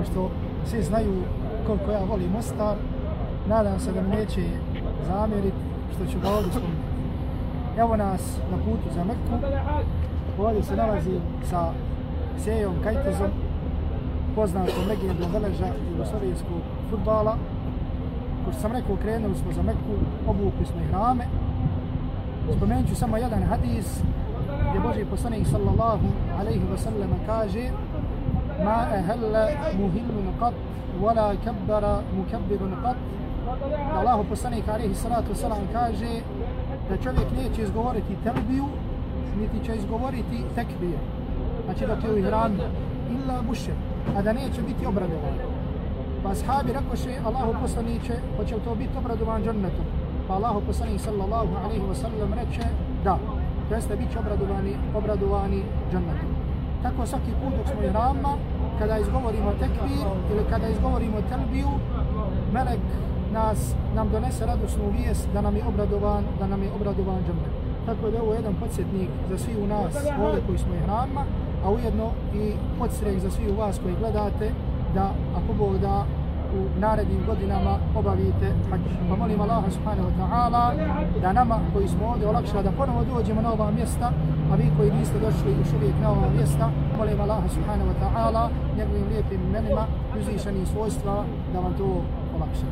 pošto svi znaju koliko ja volim Mostar, nadam se da mi neće zamjeriti što ću ga ovdje spomenuti. Evo nas na putu za Meku, ovdje se nalazi sa Sejom Kajtezom, poznatom legendom veleža jugoslovijskog futbala. Ko sam rekao, krenuli smo za Meku, obukli smo i hrame. Spomenut ću samo jedan hadis gdje Boži poslanik sallallahu alaihi wa sallam kaže ma ehelle muhillun qat wala kabbara mukabbirun qat da Allahu poslanik alaihi salatu wasalam kaže da čovjek neće izgovoriti telbiju niti će izgovoriti tekbiju znači dok je u ihranu illa bušer a da neće biti obradovan pa ashabi rakoše Allahu poslaniće hoće to biti obradovan džannetom pa Allahu poslanik sallallahu alaihi wa sallam reče da jeste bit će obradovani, obradovani džannetom. Tako svaki put dok smo ihrama, kada izgovorimo tekbir ili kada izgovorimo telbiju, melek nas, nam donese radosnu vijest da nam je obradovan, da nam je obradovan džannet. Tako da je jedan podsjetnik za svi u nas ovdje koji smo ihrama, a ujedno i podstrek za svi u vas koji gledate da ako Bog da u narednim godinama obavite hađ. Pa molim Allaha subhanahu wa ta'ala da nama koji smo ovdje olakša da ponovo dođemo na ova mjesta, a vi koji niste došli još uvijek na ova mjesta, molim Allaha subhanahu wa ta'ala njegovim lijepim imenima, uzvišenim svojstva da vam to olakša.